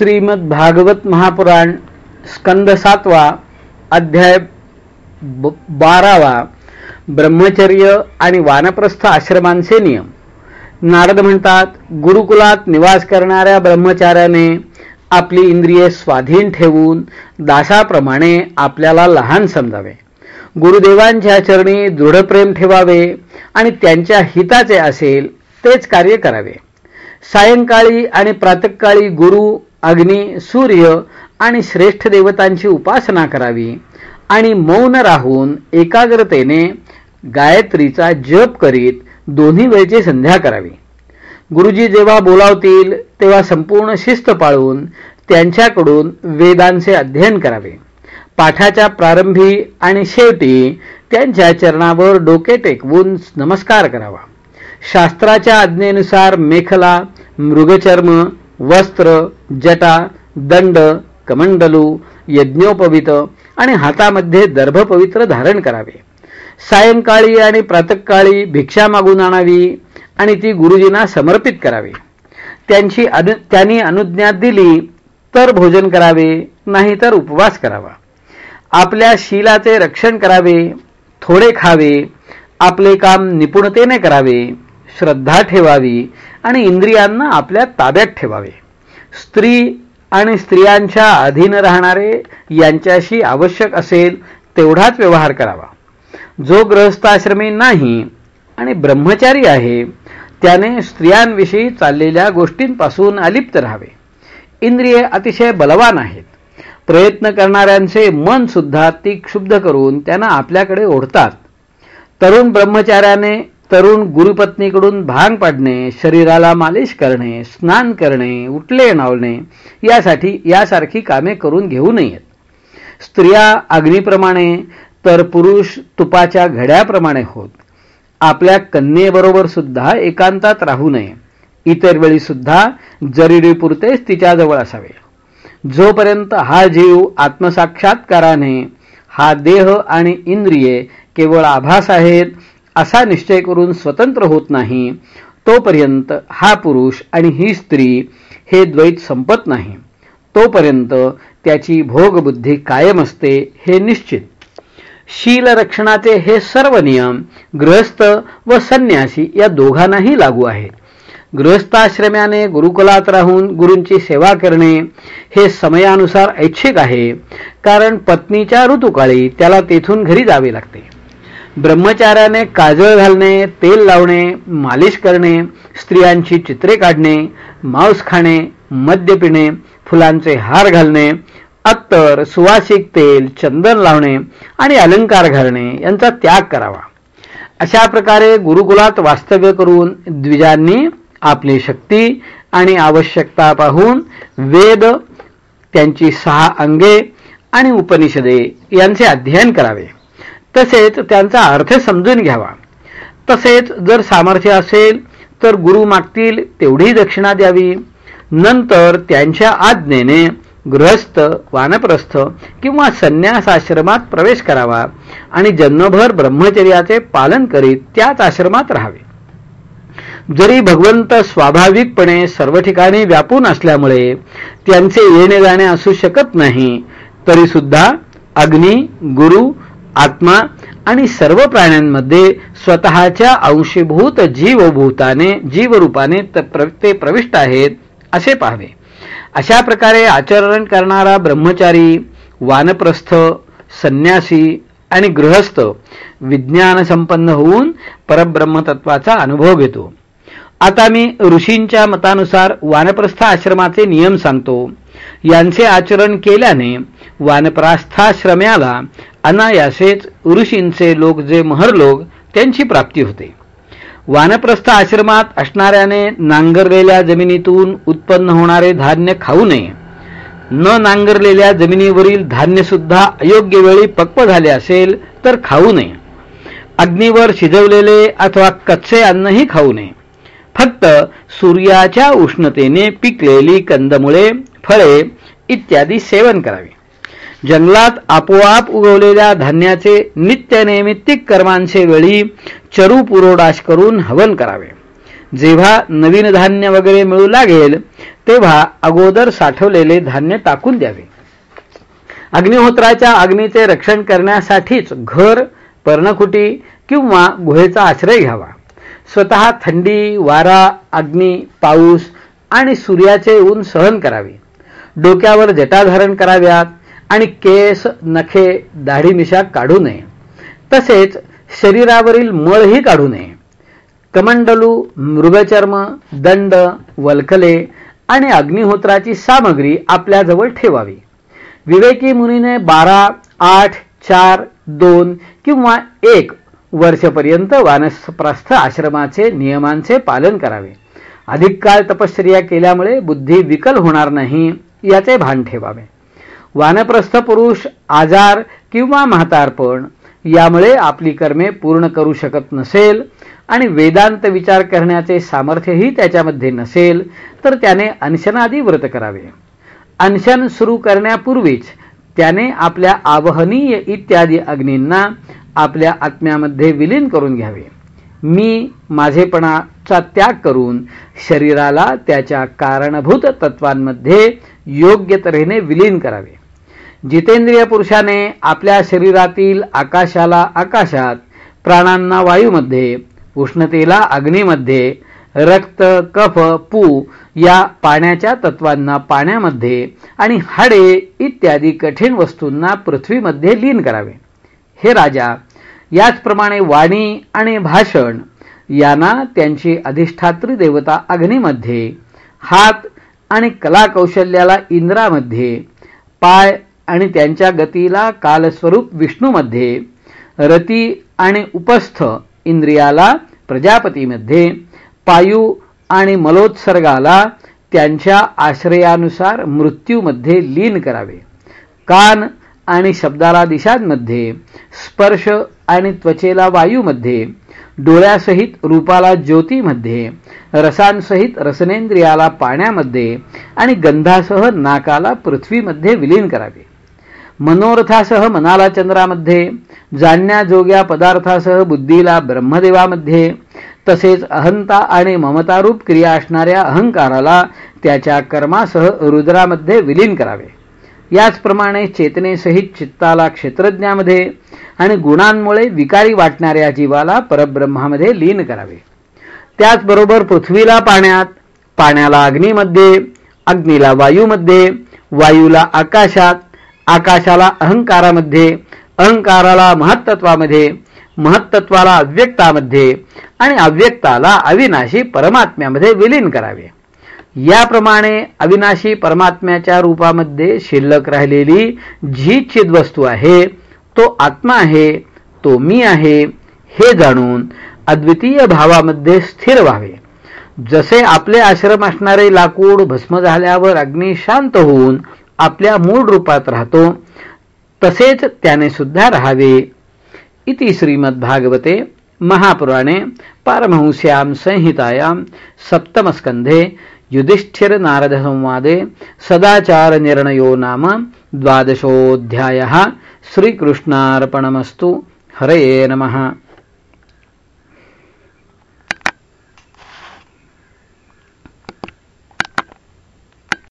श्रीमद भागवत महापुराण स्कंद सातवा अध्याय बारावा ब्रह्मचर्य आणि वानप्रस्थ आश्रमांचे नियम. नारद म्हणतात गुरुकुलात निवास करणाऱ्या ब्रह्मचार्याने आपली इंद्रिये स्वाधीन ठेवून दासाप्रमाणे आपल्याला लहान समजावे. गुरुदेवांच्या चरणी दृढप्रेम ठेवावे आणि त्यांच्या हिताचे असेल तेच कार्य करावे. सायंकाळी आणि प्रातकाळी गुरु अग्नी सूर्य आणि श्रेष्ठ देवतांची उपासना करावी आणि मौन राहून एकाग्रतेने गायत्रीचा जप करीत दोन्ही वेळची संध्या करावी. गुरुजी जेव्हा बोलावतील तेव्हा संपूर्ण शिस्त पाळून त्यांच्याकडून वेदांचे अध्ययन करावे. पाठाच्या प्रारंभी आणि शेवटी त्यांच्या चरणावर डोके टेकवून नमस्कार करावा. शास्त्राच्या आज्ञेनुसार मेखला मृगचर्म वस्त्र जटा दंड कमंडलू यज्ञोपवित आणि हातामध्ये दर्भपवित्र धारण करावे. सायंकाळी आणि प्रातकाळी भिक्षा मागून आणावी आणि ती गुरुजींना समर्पित करावी. त्यांची अनु त्यांनी अनुज्ञा दिली तर भोजन करावे नाही तर उपवास करावा. आपल्या शीलाचे रक्षण करावे थोडे खावे आपले काम निपुणतेने करावे श्रद्धा ठेवावी आणि इंद्रियांना आपल्या ताब्यात ठेवावे. स्त्री आणि स्त्रियांच्या अधीन राहणारे यांच्याशी आवश्यक असेल तेवढाच व्यवहार करावा. जो ग्रहस्थाश्रमी नाही आणि ब्रह्मचारी आहे त्याने स्त्रियांविषयी चाललेल्या गोष्टींपासून अलिप्त राहावे. इंद्रिये अतिशय बलवान आहेत. प्रयत्न करणाऱ्यांचे मन सुद्धा ती क्षुब्ध करून त्यांना आपल्याकडे ओढतात. तरुण ब्रह्मचार्याने तरुण गुरुपत्नीकडून भांग पाडणे शरीराला मालिश करणे स्नान करणे उठले नावणे यासाठी यासारखी कामे करून घेऊ नयेत. स्त्रिया अग्नीप्रमाणे तर पुरुष तुपाच्या घड्याप्रमाणे होत. आपल्या कन्येबरोबर सुद्धा एकांतात राहू नये. इतर वेळी सुद्धा जरुरीपुरतेच तिच्याजवळ असावे. जोपर्यंत हा जीव आत्मसाक्षात्काराने हा देह आणि इंद्रिये केवळ आभास आहेत असा निश्चय करून स्वतंत्र होत नाही तोपर्यंत हा पुरुष आणि ही स्त्री हे द्वैत संपत नाही. तोपर्यंत त्याची भोगबुद्धी कायम असते हे निश्चित. शीलरक्षणाचे हे सर्व नियम गृहस्थ व संन्यासी या दोघांनाही लागू आहेत. गृहस्थाश्रम्याने गुरुकुलात राहून गुरूंची सेवा करणे हे समयानुसार ऐच्छिक आहे कारण पत्नीच्या ऋतुकाळी त्याला तेथून घरी जावे लागते. ब्रह्मचार्याने काजळ घालणे तेल लावणे मालिश करणे स्त्रियांची चित्रे काढणे मांस खाणे मद्य पिणे फुलांचे हार घालणे अत्तर सुवासिक तेल चंदन लावणे आणि अलंकार घालणे यांचा त्याग करावा. अशा प्रकारे गुरुकुलात वास्तव्य करून द्विजांनी आपली शक्ती आणि आवश्यकता पाहून वेद त्यांची सहा अंगे आणि उपनिषदे यांचे अध्ययन करावे. तसेच त्यांचा अर्थ समजून घ्यावा. तसेच जर सामर्थ्य असेल तर गुरु मागतील तेवढी दक्षिणा द्यावी. नंतर त्यांच्या आज्ञेने गृहस्थ वानप्रस्थ किंवा संन्यास आश्रमात प्रवेश करावा आणि जन्मभर ब्रह्मचर्याचे पालन करीत त्याच आश्रमात राहावे. जरी भगवंत स्वाभाविकपणे सर्व ठिकाणी व्यापून असल्यामुळे त्यांचे येणे जाणे असू शकत नाही तरी सुद्धा अग्नी गुरु आत्मा आणि सर्व प्राण्यांमध्ये स्वतःच्या अंशीभूत जीवभूताने जीवरूपाने ते प्रविष्ट आहेत असे पाहावे. अशा प्रकारे आचरण करणारा ब्रह्मचारी वानप्रस्थ संन्यासी आणि गृहस्थ विज्ञान संपन्न होऊन परब्रह्मतत्वाचा अनुभव घेतो. आता मी ऋषींच्या मतानुसार वानप्रस्थ आश्रमाचे नियम सांगतो. यांचे आचरण केल्याने वानप्रास्थाश्रम्याला अनायासेच ऋषींचे लोक जे महरलोक त्यांची प्राप्ती होते. वानप्रस्थ आश्रमात असणाऱ्याने नांगरलेल्या जमिनीतून उत्पन्न होणारे धान्य खाऊ नये. न नांगरलेल्या जमिनीवरील धान्य सुद्धा अयोग्य वेळी पक्व झाले असेल तर खाऊ नये. अग्नीवर शिजवलेले अथवा कच्चे अन्नही खाऊ नये. फक्त सूर्याच्या उष्णतेने पिकलेली कंदमुळे फळे इत्यादी सेवन करावे. जंगलात आपोआप उगवलेल्या धान्याचे नित्यनैमित्तिक कर्मांचे वेळी चरू पुरोडाश करून हवन करावे. जेव्हा नवीन धान्य वगैरे मिळू लागेल तेव्हा अगोदर साठवलेले धान्य टाकून द्यावे. अग्निहोत्राच्या अग्नीचे रक्षण करण्यासाठीच घर पर्णकुटी किंवा गुहेचा आश्रय घ्यावा. स्वतः थंडी वारा अग्नी पाऊस आणि सूर्याचे ऊन सहन करावे. डोक्यावर जटा धारण कराव्यात आणि केस नखे दाढी मिशा काढू नये. तसेच शरीरावरील मळही काढू नये. कमंडलू मृगचर्म दंड वलकले आणि अग्निहोत्राची सामग्री आपल्याजवळ ठेवावी. विवेकी मुनीने बारा आठ चार दोन किंवा एक वर्षपर्यंत वानप्रस्थ आश्रमाचे नियमांचे पालन करावे. अधिक काळ तपश्चर्या केल्यामुळे बुद्धी विकल होणार नाही. याचे भान ठेवावे. वानप्रस्थ पुरुष आजार किंवा म्हातारपण यामुळे आपली कर्मे पूर्ण करू शकत नसेल आणि वेदांत विचार करण्याचे सामर्थ्यही त्याच्यामध्ये नसेल तर त्याने अनशनादी व्रत करावे. अनशन सुरू करण्यापूर्वीच त्याने आपल्या आवहनीय इत्यादी अग्नींना आपल्या आत्म्यामध्ये विलीन करून घ्यावे. मी माझेपणाचा त्याग करून शरीराला त्याच्या कारणभूत तत्वांमध्ये योग्य तऱ्हेने विलीन करावे. जितेंद्रिय पुरुषाने आपल्या शरीरातील आकाशाला आकाशात प्राणांना वायूमध्ये उष्णतेला अग्नीमध्ये रक्त कफ पू या पाण्याच्या तत्वांना पाण्यामध्ये आणि हाडे इत्यादी कठीण वस्तूंना पृथ्वीमध्ये लीन करावे. हे राजा याचप्रमाणे वाणी आणि भाषण यांना त्यांची अधिष्ठात्री देवता अग्नीमध्ये हात आणि कलाकौशल्याला इंद्रामध्ये पाय आणि त्यांच्या गतीला कालस्वरूप विष्णूमध्ये रती आणि उपस्थ इंद्रियाला प्रजापतीमध्ये पायू आणि मलोत्सर्गाला त्यांच्या आश्रयानुसार मृत्यूमध्ये लीन करावे. कान आणि शब्दाला दिशांमध्ये स्पर्श आणि त्वचेला वायूमध्ये डोळ्यासहित रूपाला ज्योतीमध्ये रसांसहित रसनेंद्रियाला पाण्यामध्ये आणि गंधासह नाकाला पृथ्वीमध्ये विलीन करावे. मनोरथासह मनाला चंद्रामध्ये जाणण्याजोग्या पदार्थासह बुद्धीला ब्रह्मदेवामध्ये तसेच अहंता आणि ममतारूप क्रिया असणाऱ्या अहंकाराला त्याच्या कर्मासह रुद्रामध्ये विलीन करावे. याचप्रमाणे चेतनेसहित चित्ताला क्षेत्रज्ञामध्ये आणि गुणांमुळे विकारी वाटणाऱ्या जीवाला परब्रह्मामध्ये लीन करावे. त्याचबरोबर पृथ्वीला पाण्यात पाण्याला अग्नीमध्ये अग्नीला वायूमध्ये वायूला आकाशात आकाशाला अहंकारामध्ये अहंकाराला महत्तत्वामध्ये महत्तत्वाला अव्यक्तामध्ये आणि अव्यक्ताला अविनाशी परमात्म्यामध्ये विलीन करावे. याप्रमाणे अविनाशी परमात्म्याच्या रूपामध्ये शिल्लक राहिलेली जी चिदवस्तू आहे तो आत्मा आहे तो मी आहे हे जाणून अद्वितीय भावामध्ये स्थिर व्हावे. जसे आपले आश्रम असणारे लाकूड भस्म झाल्यावर अग्नी शांत होऊन आपल्या मूळ रूपात राहतो तसेच त्याने सुद्धा राहावे. इति श्रीमद्भागवते महापुराणे पारमहंस्यां संहितायां सप्तमस्कंधे युधिष्ठिर नारद संवादे सदाचार निर्णयो नाम द्वादशोऽध्यायः. श्रीकृष्णार्पणमस्तु. हरये नमः.